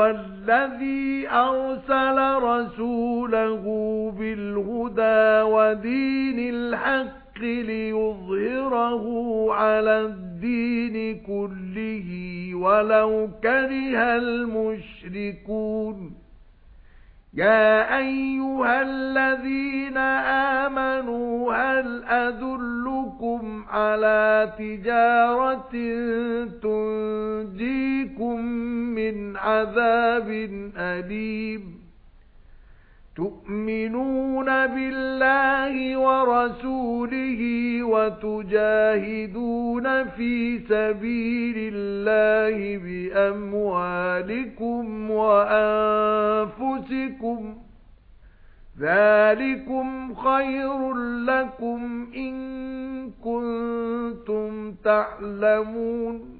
هُوَ الَّذِي أَرْسَلَ رَسُولَهُ بِالْهُدَى وَدِينِ الْحَقِّ لِيُظْهِرَهُ عَلَى الدِّينِ كُلِّهِ وَلَوْ كَرِهَ الْمُشْرِكُونَ. يَا أَيُّهَا الَّذِينَ آمَنُوا هَلْ أَدُلُّكُمْ عَلَى تِجَارَةٍ تُنْجِيكُمْ عَذَابٍ أَلِيمٍ. تُؤْمِنُونَ بِاللَّهِ وَرَسُولِهِ وَتُجَاهِدُونَ فِي سَبِيلِ اللَّهِ بِأَمْوَالِكُمْ وَأَنفُسِكُمْ. ذَلِكُمْ خَيْرٌ لَكُمْ إِن كُنتُمْ تَعْلَمُونَ.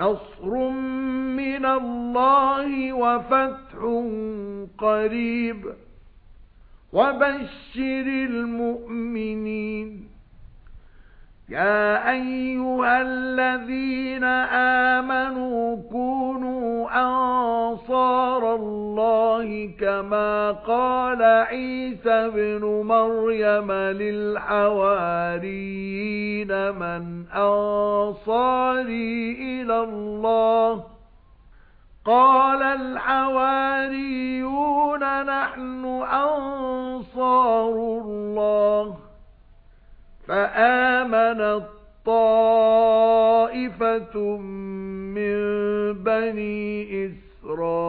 نَصْرٌ مِنَ اللَّهِ وَفَتْحٌ قَرِيبٌ. وَبَشِّرِ الْمُؤْمِنِينَ. يَا أَيُّهَا الَّذِينَ آمَنُوا كَمَا قَالَ عِيسَى ابْنُ مَرْيَمَ لِلْحَوَارِيِّينَ مَنْ أَنصَارِي إِلَى اللَّهِ قَالَ الْحَوَارِيُّونَ نَحْنُ أَنصَارُ اللَّهِ فَآمَنَت طَّائِفَةٌ مِنْ بَنِي إِسْرَائِيلَ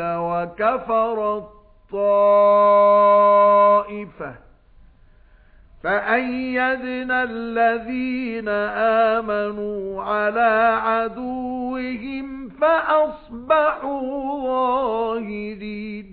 وَكَفَرَت طَّائِفَةٌ فَأَيَّدْنَا الَّذِينَ آمَنُوا عَلَى عَدُوِّهِمْ فَأَصْبَحُوا ظَاهِرِينَ.